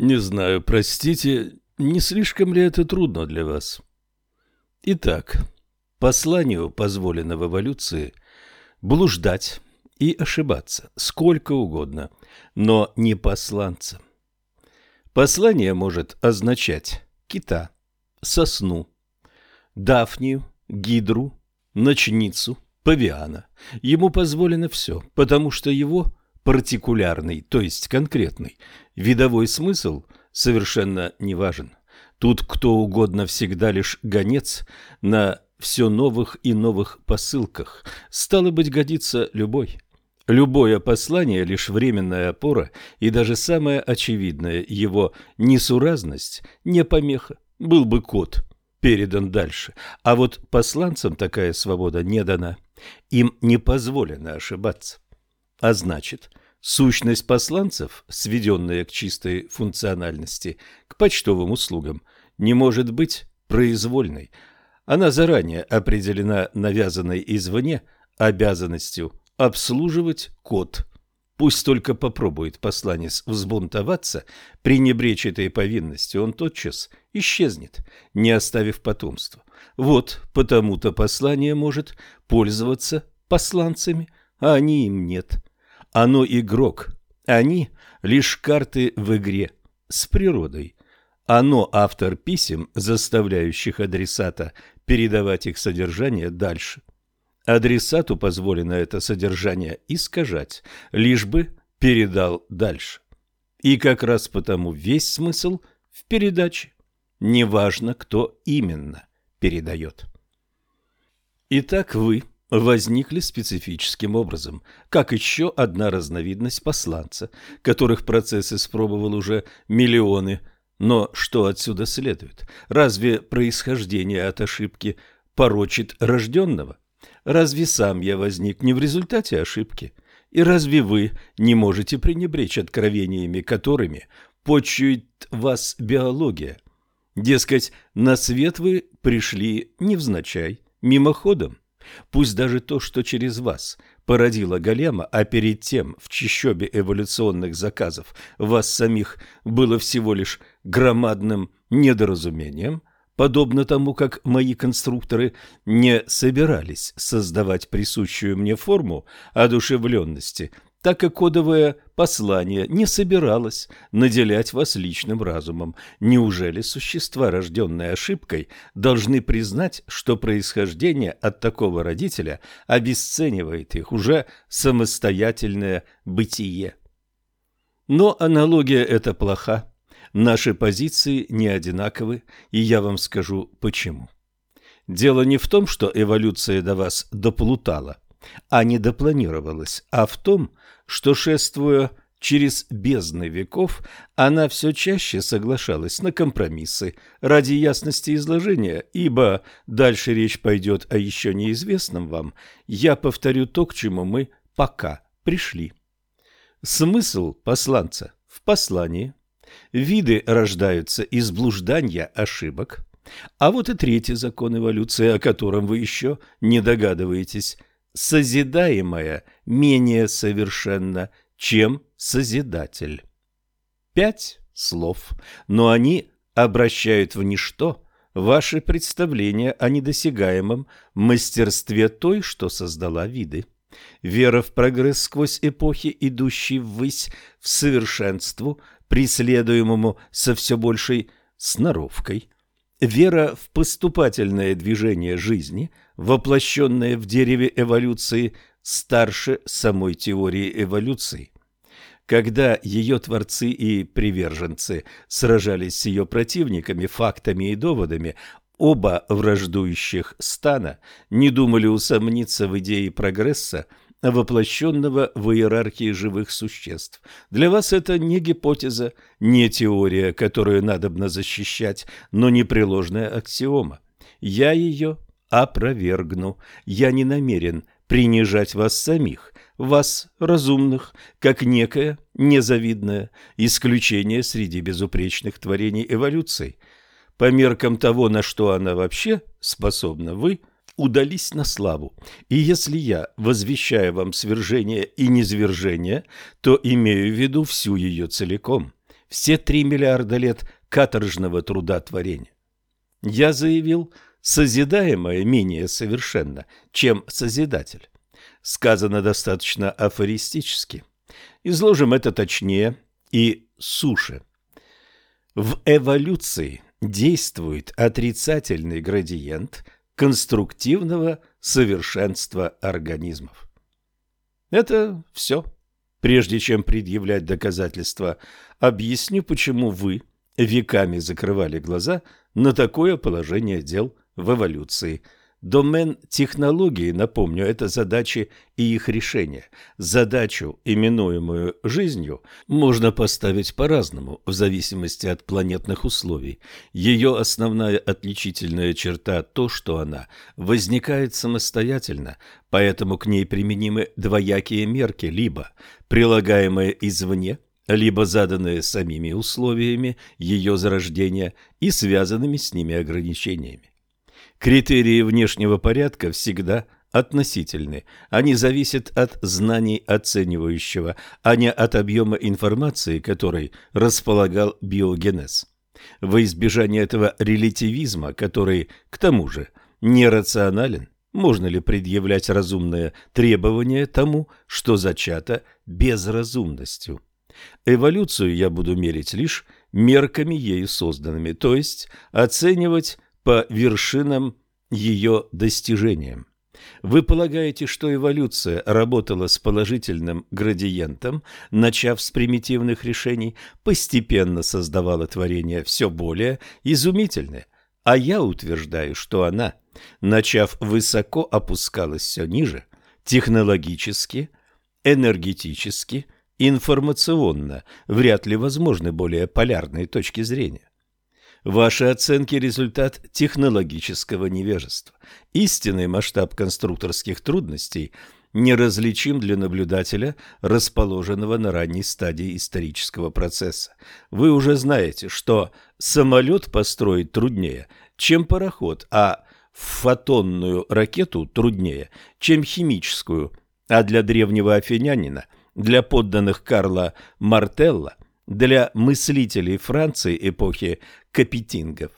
Не знаю, простите, не слишком ли это трудно для вас? Итак, посланию позволено в эволюции блуждать и ошибаться сколько угодно, но не посланцам. Послание может означать кита, сосну, дафнию, гидру, ночницу, павиана. Ему позволено все, потому что его партикулярный, то есть конкретный, видовой смысл совершенно не важен. Тут кто угодно всегда лишь гонец на все новых и новых посылках. Стало быть, годится любой. Любое послание – лишь временная опора, и даже самая очевидная его несуразность – не помеха. Был бы код, передан дальше. А вот посланцам такая свобода не дана. Им не позволено ошибаться. А значит, сущность посланцев, сведенная к чистой функциональности, к почтовым услугам, не может быть произвольной. Она заранее определена навязанной извне обязанностью обслуживать код. Пусть только попробует посланец взбунтоваться, пренебречь этой повинностью, он тотчас исчезнет, не оставив потомства. Вот потому-то послание может пользоваться посланцами, а они им нет. Оно игрок, они лишь карты в игре с природой. Оно автор писем, заставляющих адресата передавать их содержание дальше. Адресату позволено это содержание искажать, лишь бы передал дальше. И как раз потому весь смысл в передаче. Неважно, кто именно передает. Итак, вы возникли специфическим образом, как еще одна разновидность посланца, которых процесс испробовал уже миллионы. Но что отсюда следует? Разве происхождение от ошибки порочит рожденного? Разве сам я возник не в результате ошибки? И разве вы не можете пренебречь откровениями, которыми почует вас биология? Дескать, на свет вы пришли невзначай, мимоходом. Пусть даже то, что через вас породило голема, а перед тем в чищобе эволюционных заказов вас самих было всего лишь громадным недоразумением, подобно тому, как мои конструкторы не собирались создавать присущую мне форму одушевленности, так и кодовое послание не собиралось наделять вас личным разумом. Неужели существа, рожденные ошибкой, должны признать, что происхождение от такого родителя обесценивает их уже самостоятельное бытие? Но аналогия эта плоха. Наши позиции не одинаковы, и я вам скажу почему. Дело не в том, что эволюция до вас доплутала, а не допланировалась, а в том, что, шествуя через бездны веков, она все чаще соглашалась на компромиссы ради ясности изложения, ибо дальше речь пойдет о еще неизвестном вам, я повторю то, к чему мы пока пришли. Смысл посланца в послании Виды рождаются из блуждания ошибок. А вот и третий закон эволюции, о котором вы еще не догадываетесь. Созидаемое менее совершенно, чем Созидатель. Пять слов, но они обращают в ничто ваши представления о недосягаемом мастерстве той, что создала виды. Вера в прогресс сквозь эпохи, идущий ввысь, в совершенству – преследуемому со все большей сноровкой. Вера в поступательное движение жизни, воплощенное в дереве эволюции, старше самой теории эволюции. Когда ее творцы и приверженцы сражались с ее противниками фактами и доводами, оба враждующих стана не думали усомниться в идее прогресса, воплощенного в иерархии живых существ. Для вас это не гипотеза, не теория, которую надобно защищать, но непреложная аксиома. Я ее опровергну. Я не намерен принижать вас самих, вас, разумных, как некое незавидное исключение среди безупречных творений эволюции. По меркам того, на что она вообще способна, вы – удались на славу. И если я возвещаю вам свержение и низвержение, то имею в виду всю ее целиком. все три миллиарда лет каторжного труда творения. Я заявил, созидаемое менее совершенно, чем созидатель. Сказано достаточно афористически. Изложим это точнее и суше. В эволюции действует отрицательный градиент конструктивного совершенства организмов. Это все. Прежде чем предъявлять доказательства, объясню, почему вы веками закрывали глаза на такое положение дел в эволюции – Домен технологии, напомню, это задачи и их решения. Задачу, именуемую жизнью, можно поставить по-разному, в зависимости от планетных условий. Ее основная отличительная черта – то, что она возникает самостоятельно, поэтому к ней применимы двоякие мерки, либо прилагаемые извне – либо заданные самими условиями ее зарождения и связанными с ними ограничениями. Критерии внешнего порядка всегда относительны. Они зависят от знаний оценивающего, а не от объема информации, которой располагал биогенез. Во избежание этого релятивизма, который, к тому же, нерационален, можно ли предъявлять разумные требования тому, что зачато безразумностью? Эволюцию я буду мерить лишь мерками ею созданными, то есть оценивать по вершинам ее достижениям. Вы полагаете, что эволюция работала с положительным градиентом, начав с примитивных решений, постепенно создавала творение все более изумительное, а я утверждаю, что она, начав высоко, опускалась все ниже, технологически, энергетически, информационно, вряд ли возможны более полярные точки зрения. Ваши оценки – результат технологического невежества. Истинный масштаб конструкторских трудностей неразличим для наблюдателя, расположенного на ранней стадии исторического процесса. Вы уже знаете, что самолет построить труднее, чем пароход, а фотонную ракету труднее, чем химическую, а для древнего афинянина, для подданных Карла Мартелла – для мыслителей Франции эпохи капетингов.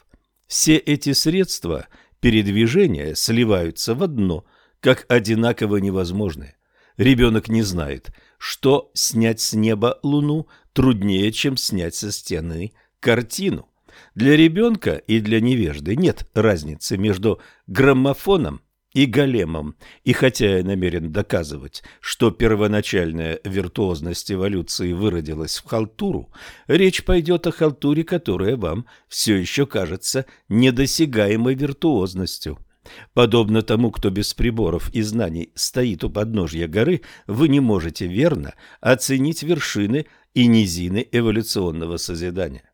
Все эти средства передвижения сливаются в одно, как одинаково невозможное. Ребенок не знает, что снять с неба луну труднее, чем снять со стены картину. Для ребенка и для невежды нет разницы между граммофоном и големом, и хотя я намерен доказывать, что первоначальная виртуозность эволюции выродилась в халтуру, речь пойдет о халтуре, которая вам все еще кажется недосягаемой виртуозностью. Подобно тому, кто без приборов и знаний стоит у подножья горы, вы не можете верно оценить вершины и низины эволюционного созидания.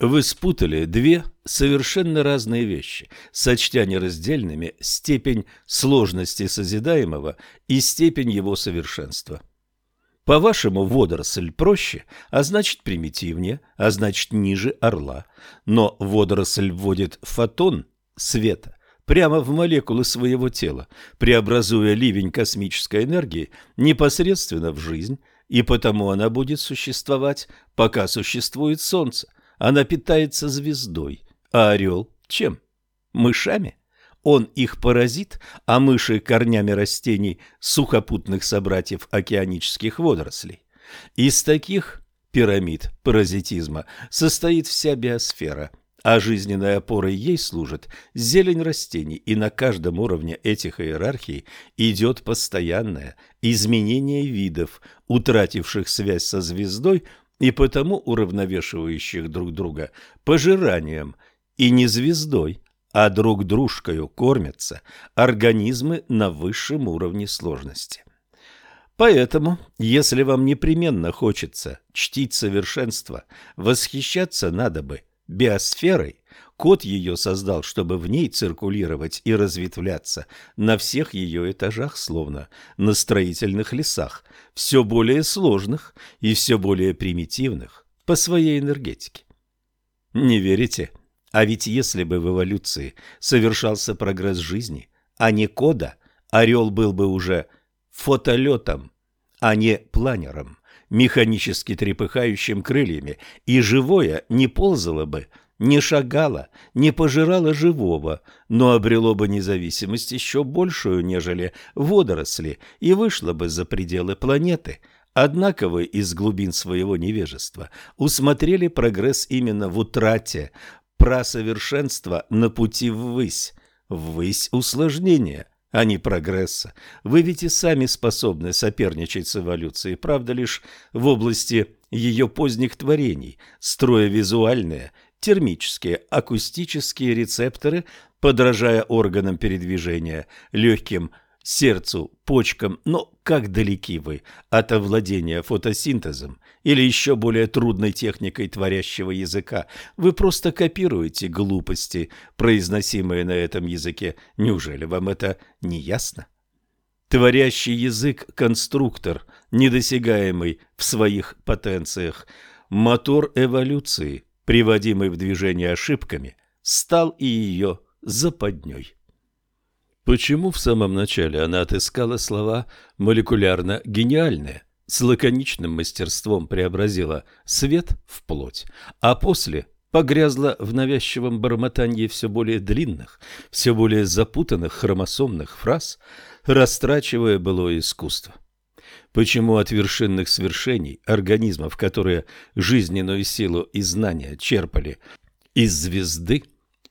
Вы спутали две совершенно разные вещи, сочтя нераздельными степень сложности созидаемого и степень его совершенства. По-вашему, водоросль проще, а значит примитивнее, а значит ниже орла. Но водоросль вводит фотон света прямо в молекулы своего тела, преобразуя ливень космической энергии непосредственно в жизнь, и потому она будет существовать, пока существует Солнце. Она питается звездой. А орел чем? Мышами? Он их паразит, а мыши – корнями растений сухопутных собратьев океанических водорослей. Из таких пирамид паразитизма состоит вся биосфера, а жизненной опорой ей служит зелень растений, и на каждом уровне этих иерархий идет постоянное изменение видов, утративших связь со звездой и потому уравновешивающих друг друга пожиранием и не звездой, а друг дружкою кормятся организмы на высшем уровне сложности. Поэтому, если вам непременно хочется чтить совершенство, восхищаться надо бы биосферой, Кот ее создал, чтобы в ней циркулировать и разветвляться на всех ее этажах, словно на строительных лесах, все более сложных и все более примитивных по своей энергетике. Не верите? А ведь если бы в эволюции совершался прогресс жизни, а не кода, орел был бы уже фотолетом, а не планером, механически трепыхающим крыльями, и живое не ползало бы, не шагало, не пожирало живого, но обрело бы независимость еще большую, нежели водоросли, и вышло бы за пределы планеты. Однако вы из глубин своего невежества усмотрели прогресс именно в утрате прасовершенства на пути ввысь, ввысь усложнения – а не прогресса. Вы ведь и сами способны соперничать с эволюцией, правда, лишь в области ее поздних творений, строя визуальные, термические, акустические рецепторы, подражая органам передвижения, легким сердцу, почкам, но как далеки вы от овладения фотосинтезом или еще более трудной техникой творящего языка. Вы просто копируете глупости, произносимые на этом языке. Неужели вам это не ясно? Творящий язык – конструктор, недосягаемый в своих потенциях. Мотор эволюции, приводимый в движение ошибками, стал и ее западней. Почему в самом начале она отыскала слова молекулярно гениальные, с лаконичным мастерством преобразила свет в плоть, а после погрязла в навязчивом бормотании все более длинных, все более запутанных хромосомных фраз, растрачивая былое искусство? Почему от вершинных свершений организмов, которые жизненную силу и знания черпали из звезды,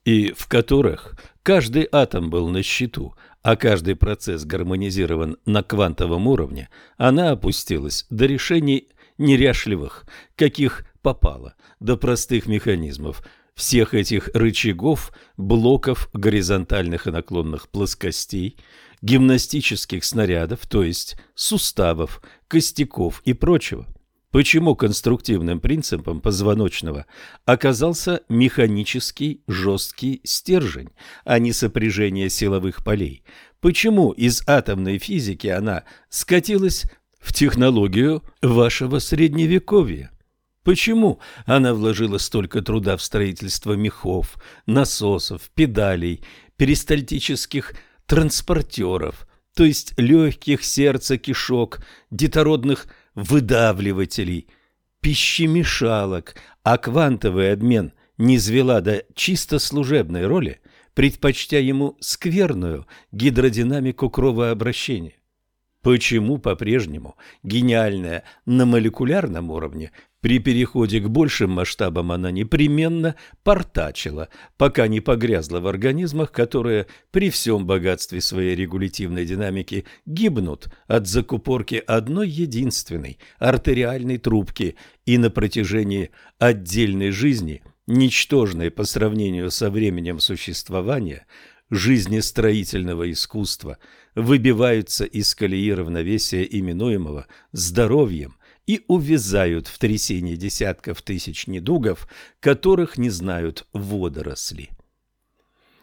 и в которых каждый атом был на счету, а каждый процесс гармонизирован на квантовом уровне, она опустилась до решений неряшливых, каких попало, до простых механизмов, всех этих рычагов, блоков горизонтальных и наклонных плоскостей, гимнастических снарядов, то есть суставов, костяков и прочего – Почему конструктивным принципом позвоночного оказался механический жесткий стержень, а не сопряжение силовых полей? Почему из атомной физики она скатилась в технологию вашего средневековья? Почему она вложила столько труда в строительство мехов, насосов, педалей, перистальтических транспортеров, то есть легких сердца кишок, детородных выдавливателей, пищемешалок, а квантовый обмен не звела до чисто служебной роли, предпочтя ему скверную гидродинамику кровообращения. Почему по-прежнему гениальная на молекулярном уровне при переходе к большим масштабам она непременно портачила, пока не погрязла в организмах, которые при всем богатстве своей регулятивной динамики гибнут от закупорки одной единственной артериальной трубки и на протяжении отдельной жизни, ничтожной по сравнению со временем существования, жизнестроительного искусства, выбиваются из колеи равновесия, именуемого здоровьем, и увязают в трясине десятков тысяч недугов, которых не знают водоросли.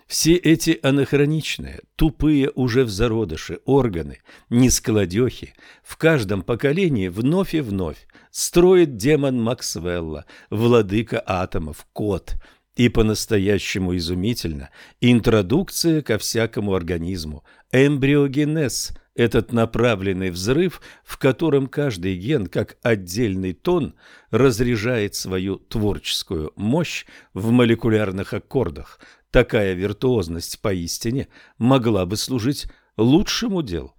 Все эти анахроничные, тупые уже в зародыше органы, нескладехи, в каждом поколении вновь и вновь строит демон Максвелла, владыка атомов, кот, и по-настоящему изумительно интродукция ко всякому организму, эмбриогенез – этот направленный взрыв, в котором каждый ген, как отдельный тон, разряжает свою творческую мощь в молекулярных аккордах, такая виртуозность поистине могла бы служить лучшему делу.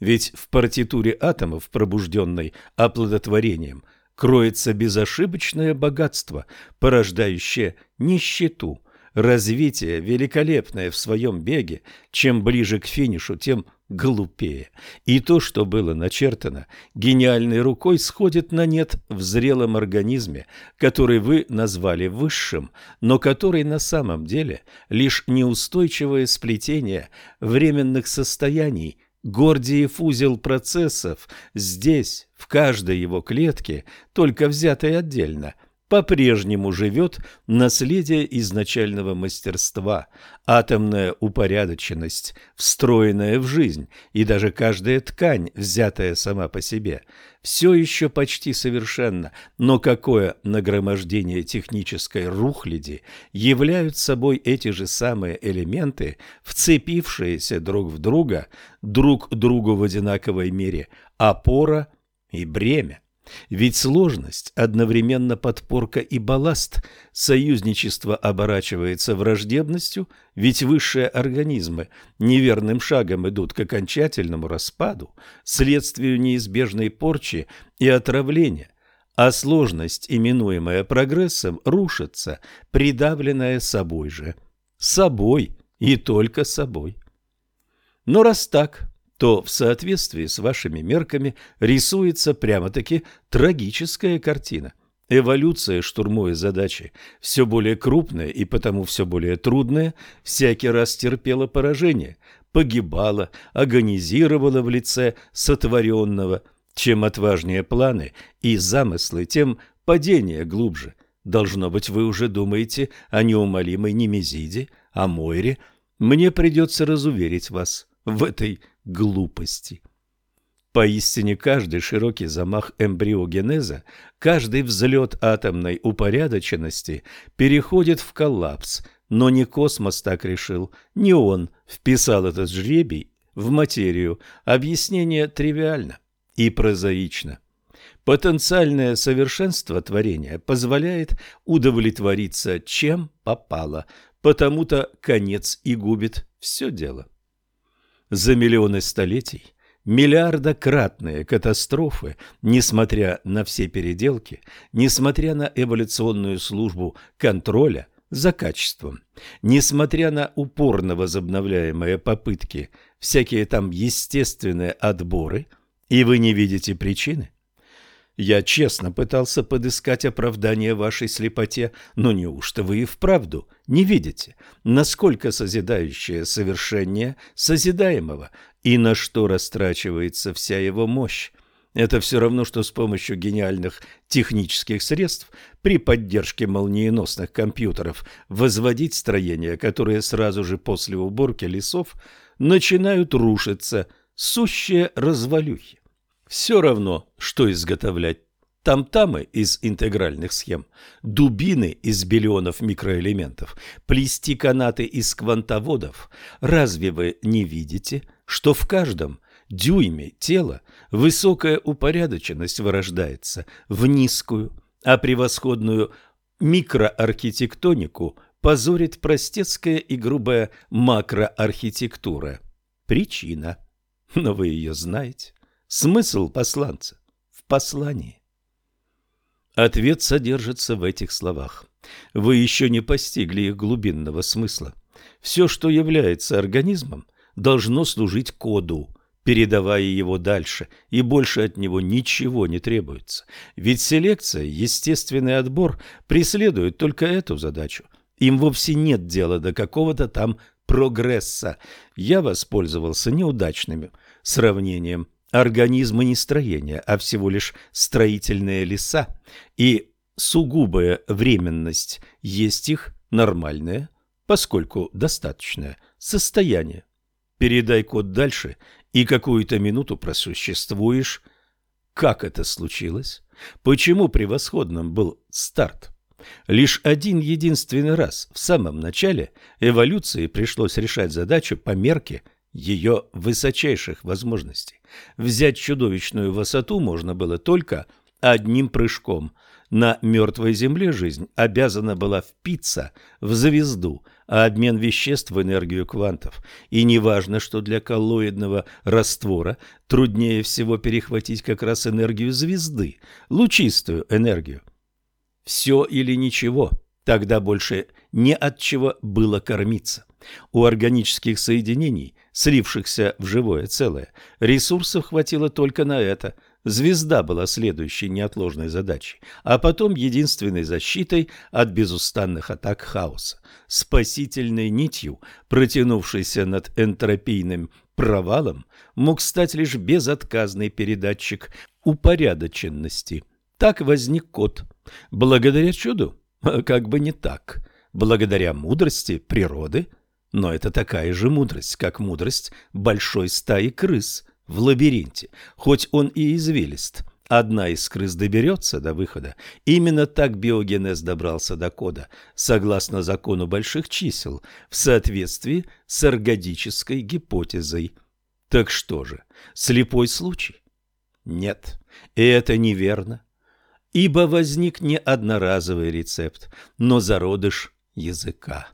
Ведь в партитуре атомов, пробужденной оплодотворением, кроется безошибочное богатство, порождающее нищету, развитие, великолепное в своем беге, чем ближе к финишу, тем глупее. И то, что было начертано гениальной рукой, сходит на нет в зрелом организме, который вы назвали высшим, но который на самом деле лишь неустойчивое сплетение временных состояний, Гордиев узел процессов здесь, в каждой его клетке, только взятой отдельно – по-прежнему живет наследие изначального мастерства, атомная упорядоченность, встроенная в жизнь, и даже каждая ткань, взятая сама по себе, все еще почти совершенно, но какое нагромождение технической рухляди являют собой эти же самые элементы, вцепившиеся друг в друга, друг другу в одинаковой мере, опора и бремя. Ведь сложность одновременно подпорка и балласт. Союзничество оборачивается враждебностью, ведь высшие организмы неверным шагом идут к окончательному распаду, следствию неизбежной порчи и отравления, а сложность, именуемая прогрессом, рушится, придавленная собой же. Собой и только собой. Но раз так, то в соответствии с вашими мерками рисуется прямо-таки трагическая картина. Эволюция, штурмуя задачи, все более крупная и потому все более трудная, всякий раз терпела поражение, погибала, агонизировала в лице сотворенного. Чем отважнее планы и замыслы, тем падение глубже. Должно быть, вы уже думаете о неумолимой Немезиде, о Мойре. Мне придется разуверить вас в этой глупости. Поистине каждый широкий замах эмбриогенеза, каждый взлет атомной упорядоченности переходит в коллапс, но не космос так решил, не он вписал этот жребий в материю. Объяснение тривиально и прозаично. Потенциальное совершенство творения позволяет удовлетвориться чем попало, потому-то конец и губит все дело за миллионы столетий миллиардократные катастрофы, несмотря на все переделки, несмотря на эволюционную службу контроля за качеством, несмотря на упорно возобновляемые попытки, всякие там естественные отборы, и вы не видите причины? Я честно пытался подыскать оправдание вашей слепоте, но неужто вы и вправду не видите, насколько созидающее совершение созидаемого и на что растрачивается вся его мощь? Это все равно, что с помощью гениальных технических средств при поддержке молниеносных компьютеров возводить строения, которые сразу же после уборки лесов начинают рушиться, сущие развалюхи. Все равно, что изготовлять там-тамы из интегральных схем, дубины из биллионов микроэлементов, плести канаты из квантоводов. Разве вы не видите, что в каждом дюйме тела высокая упорядоченность вырождается в низкую, а превосходную микроархитектонику позорит простецкая и грубая макроархитектура? Причина. Но вы ее знаете. Смысл посланца в послании. Ответ содержится в этих словах. Вы еще не постигли их глубинного смысла. Все, что является организмом, должно служить коду, передавая его дальше, и больше от него ничего не требуется. Ведь селекция, естественный отбор преследуют только эту задачу. Им вовсе нет дела до какого-то там прогресса. Я воспользовался неудачным сравнением организмы не строения, а всего лишь строительные леса, и сугубая временность есть их нормальное, поскольку достаточное, состояние. Передай код дальше, и какую-то минуту просуществуешь. Как это случилось? Почему превосходным был старт? Лишь один единственный раз в самом начале эволюции пришлось решать задачу по мерке – ее высочайших возможностей. Взять чудовищную высоту можно было только одним прыжком. На мертвой земле жизнь обязана была впиться в звезду, а обмен веществ в энергию квантов. И неважно, что для коллоидного раствора труднее всего перехватить как раз энергию звезды, лучистую энергию. Все или ничего, тогда больше не от чего было кормиться. У органических соединений слившихся в живое целое. Ресурсов хватило только на это. Звезда была следующей неотложной задачей, а потом единственной защитой от безустанных атак хаоса. Спасительной нитью, протянувшейся над энтропийным провалом, мог стать лишь безотказный передатчик упорядоченности. Так возник код. Благодаря чуду? Как бы не так. Благодаря мудрости природы – но это такая же мудрость, как мудрость большой стаи крыс в лабиринте, хоть он и извилист. Одна из крыс доберется до выхода. Именно так биогенез добрался до кода, согласно закону больших чисел, в соответствии с эргодической гипотезой. Так что же, слепой случай? Нет, и это неверно, ибо возник не одноразовый рецепт, но зародыш языка.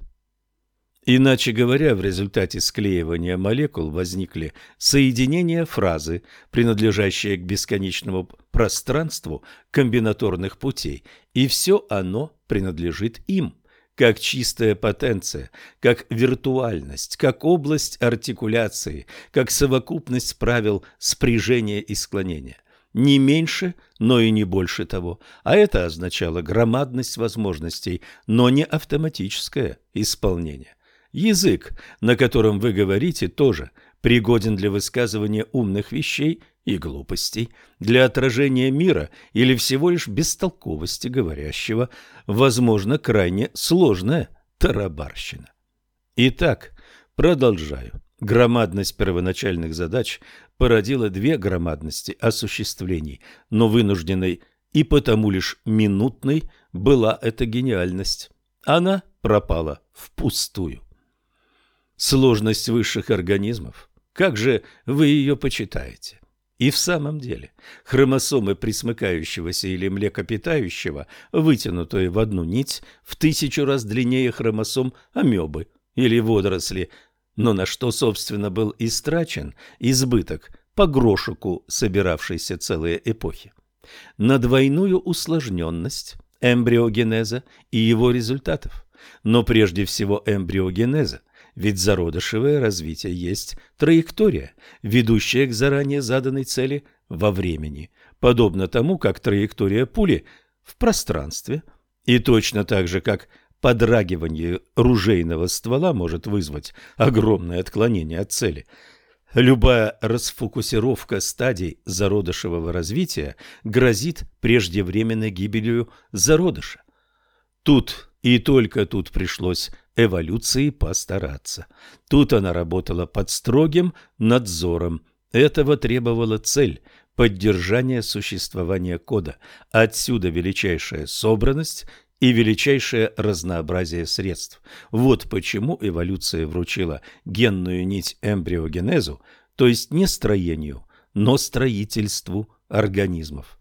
Иначе говоря, в результате склеивания молекул возникли соединения фразы, принадлежащие к бесконечному пространству комбинаторных путей, и все оно принадлежит им, как чистая потенция, как виртуальность, как область артикуляции, как совокупность правил спряжения и склонения. Не меньше, но и не больше того. А это означало громадность возможностей, но не автоматическое исполнение. Язык, на котором вы говорите, тоже пригоден для высказывания умных вещей и глупостей, для отражения мира или всего лишь бестолковости говорящего, возможно, крайне сложная тарабарщина. Итак, продолжаю. Громадность первоначальных задач породила две громадности осуществлений, но вынужденной и потому лишь минутной была эта гениальность. Она пропала впустую. Сложность высших организмов. Как же вы ее почитаете? И в самом деле, хромосомы присмыкающегося или млекопитающего, вытянутые в одну нить, в тысячу раз длиннее хромосом амебы или водоросли, но на что, собственно, был истрачен избыток по грошику собиравшейся целые эпохи? На двойную усложненность эмбриогенеза и его результатов, но прежде всего эмбриогенеза – ведь зародышевое развитие есть траектория, ведущая к заранее заданной цели во времени, подобно тому, как траектория пули в пространстве, и точно так же, как подрагивание ружейного ствола может вызвать огромное отклонение от цели. Любая расфокусировка стадий зародышевого развития грозит преждевременной гибелью зародыша. Тут и только тут пришлось эволюции постараться. Тут она работала под строгим надзором. Этого требовала цель – поддержание существования кода. Отсюда величайшая собранность и величайшее разнообразие средств. Вот почему эволюция вручила генную нить эмбриогенезу, то есть не строению, но строительству организмов.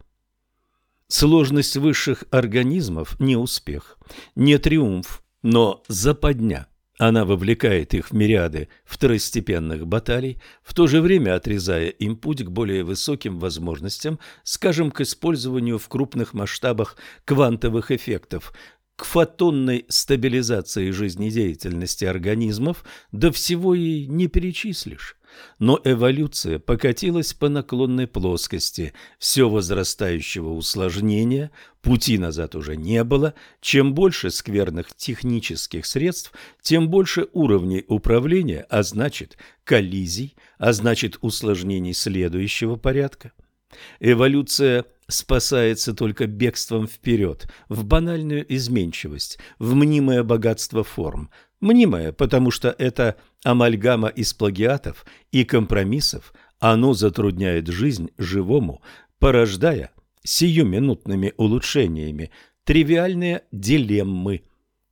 Сложность высших организмов – не успех, не триумф, но западня. Она вовлекает их в мириады второстепенных баталий, в то же время отрезая им путь к более высоким возможностям, скажем, к использованию в крупных масштабах квантовых эффектов, к фотонной стабилизации жизнедеятельности организмов, да всего и не перечислишь. Но эволюция покатилась по наклонной плоскости все возрастающего усложнения, пути назад уже не было. Чем больше скверных технических средств, тем больше уровней управления, а значит коллизий, а значит усложнений следующего порядка. Эволюция спасается только бегством вперед, в банальную изменчивость, в мнимое богатство форм, Мнимое, потому что это амальгама из плагиатов и компромиссов, оно затрудняет жизнь живому, порождая сиюминутными улучшениями тривиальные дилеммы.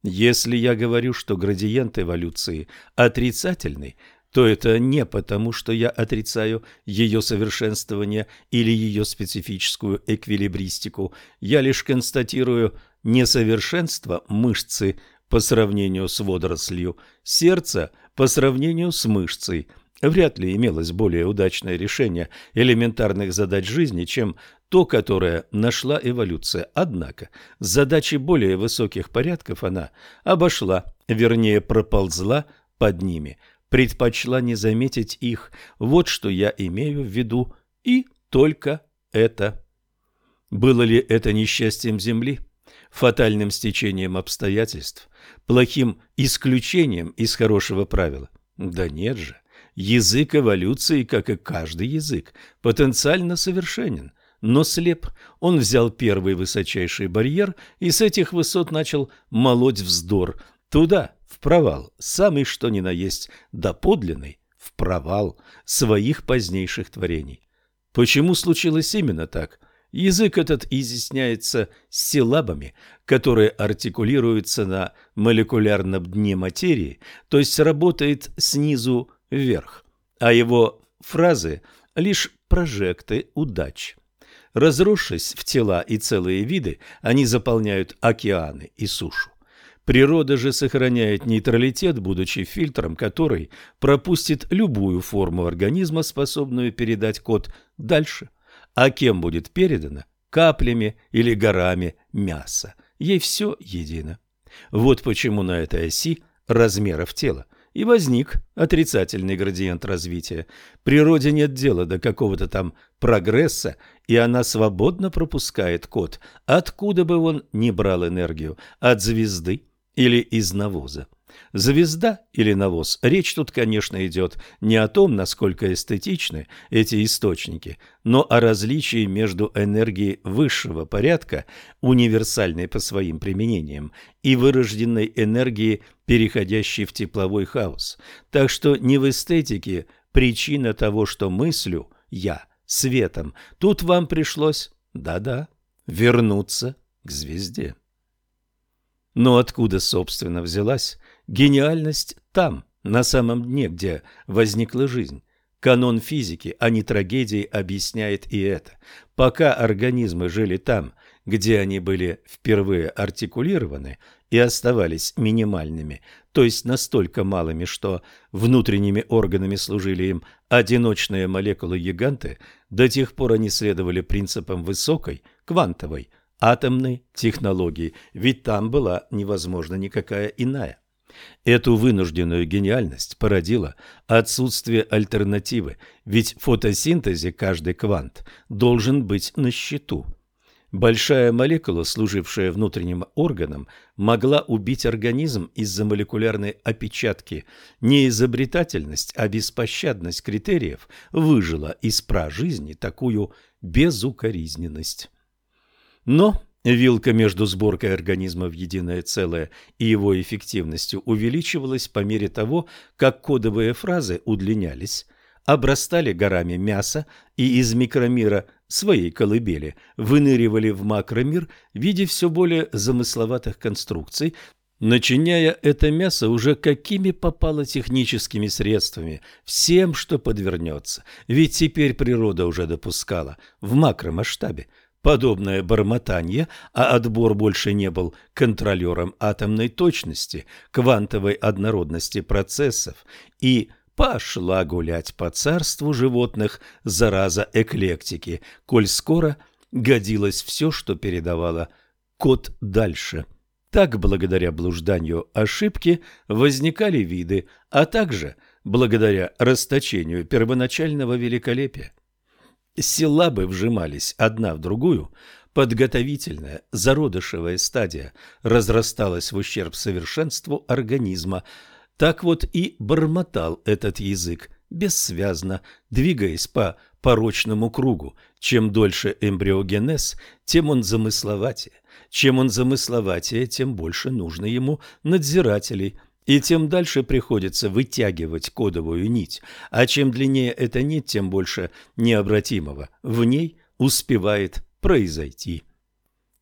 Если я говорю, что градиент эволюции отрицательный, то это не потому, что я отрицаю ее совершенствование или ее специфическую эквилибристику. Я лишь констатирую несовершенство мышцы по сравнению с водорослью, сердце по сравнению с мышцей. Вряд ли имелось более удачное решение элементарных задач жизни, чем то, которое нашла эволюция. Однако задачи более высоких порядков она обошла, вернее проползла под ними, предпочла не заметить их. Вот что я имею в виду, и только это. Было ли это несчастьем Земли? Фатальным стечением обстоятельств, плохим исключением из хорошего правила. Да нет же. Язык эволюции, как и каждый язык, потенциально совершенен, но слеп. Он взял первый высочайший барьер и с этих высот начал молоть вздор. Туда, в провал, самый что ни на есть доподлинный, в провал своих позднейших творений. Почему случилось именно так – Язык этот изъясняется силабами, которые артикулируются на молекулярном дне материи, то есть работает снизу вверх, а его фразы лишь прожекты удач. Разросшись в тела и целые виды, они заполняют океаны и сушу. Природа же сохраняет нейтралитет, будучи фильтром, который пропустит любую форму организма, способную передать код дальше. А кем будет передано? Каплями или горами мяса. Ей все едино. Вот почему на этой оси размеров тела и возник отрицательный градиент развития. Природе нет дела до какого-то там прогресса, и она свободно пропускает код, откуда бы он ни брал энергию, от звезды или из навоза. Звезда или навоз. Речь тут, конечно, идет не о том, насколько эстетичны эти источники, но о различии между энергией высшего порядка, универсальной по своим применениям, и вырожденной энергией, переходящей в тепловой хаос. Так что не в эстетике причина того, что мыслю я светом. Тут вам пришлось, да-да, вернуться к звезде. Но откуда, собственно, взялась гениальность там, на самом дне, где возникла жизнь? Канон физики, а не трагедии, объясняет и это. Пока организмы жили там, где они были впервые артикулированы и оставались минимальными, то есть настолько малыми, что внутренними органами служили им одиночные молекулы-гиганты, до тех пор они следовали принципам высокой, квантовой, атомной технологии, ведь там была невозможна никакая иная. Эту вынужденную гениальность породило отсутствие альтернативы, ведь в фотосинтезе каждый квант должен быть на счету. Большая молекула, служившая внутренним органом, могла убить организм из-за молекулярной опечатки. Не изобретательность, а беспощадность критериев выжила из жизни такую безукоризненность. Но вилка между сборкой организма в единое целое и его эффективностью увеличивалась по мере того, как кодовые фразы удлинялись, обрастали горами мяса и из микромира своей колыбели выныривали в макромир в виде все более замысловатых конструкций, начиняя это мясо уже какими попало техническими средствами, всем, что подвернется. Ведь теперь природа уже допускала в макромасштабе подобное бормотание, а отбор больше не был контролером атомной точности, квантовой однородности процессов и пошла гулять по царству животных зараза эклектики, коль скоро годилось все, что передавало код дальше. Так, благодаря блужданию ошибки, возникали виды, а также благодаря расточению первоначального великолепия. Силабы вжимались одна в другую, подготовительная зародышевая стадия разрасталась в ущерб совершенству организма. Так вот и бормотал этот язык, бессвязно, двигаясь по порочному кругу. Чем дольше эмбриогенез, тем он замысловатее. Чем он замысловатее, тем больше нужно ему надзирателей – и тем дальше приходится вытягивать кодовую нить, а чем длиннее эта нить, тем больше необратимого в ней успевает произойти.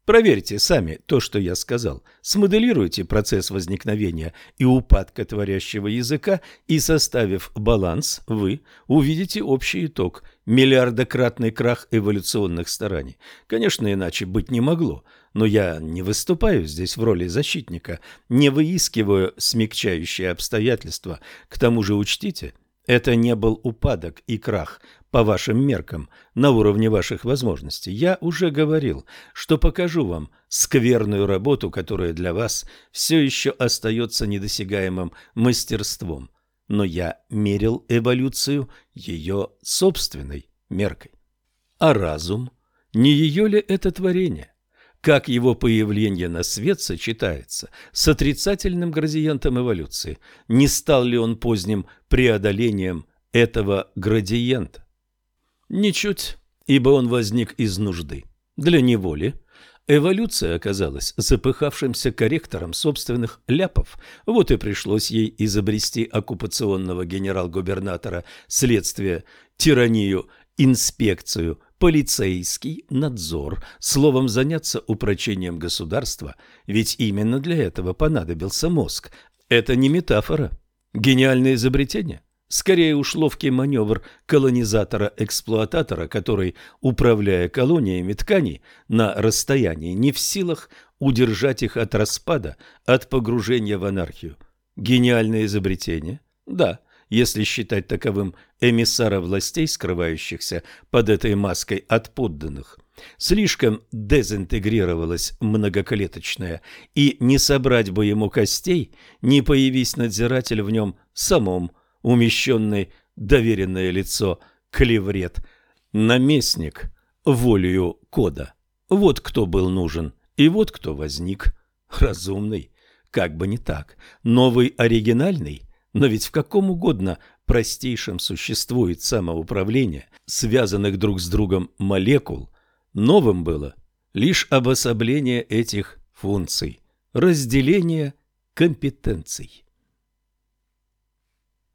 Проверьте сами то, что я сказал. Смоделируйте процесс возникновения и упадка творящего языка, и составив баланс, вы увидите общий итог – миллиардократный крах эволюционных стараний. Конечно, иначе быть не могло – но я не выступаю здесь в роли защитника, не выискиваю смягчающие обстоятельства. К тому же учтите, это не был упадок и крах по вашим меркам на уровне ваших возможностей. Я уже говорил, что покажу вам скверную работу, которая для вас все еще остается недосягаемым мастерством. Но я мерил эволюцию ее собственной меркой. А разум? Не ее ли это творение? Как его появление на свет сочетается с отрицательным градиентом эволюции. Не стал ли он поздним преодолением этого градиента? Ничуть, ибо он возник из нужды. Для неволи эволюция оказалась запыхавшимся корректором собственных ляпов. Вот и пришлось ей изобрести оккупационного генерал-губернатора следствия, тиранию, инспекцию – полицейский надзор, словом, заняться упрочением государства, ведь именно для этого понадобился мозг. Это не метафора. Гениальное изобретение. Скорее уж ловкий маневр колонизатора-эксплуататора, который, управляя колониями тканей на расстоянии, не в силах удержать их от распада, от погружения в анархию. Гениальное изобретение? Да, если считать таковым эмиссара властей, скрывающихся под этой маской от подданных. Слишком дезинтегрировалась многоклеточная, и не собрать бы ему костей, не появись надзиратель в нем самом, умещенный доверенное лицо клеврет, наместник волею кода. Вот кто был нужен, и вот кто возник. Разумный, как бы не так. Новый оригинальный, но ведь в каком угодно простейшем существует самоуправление, связанных друг с другом молекул, новым было лишь обособление этих функций, разделение компетенций.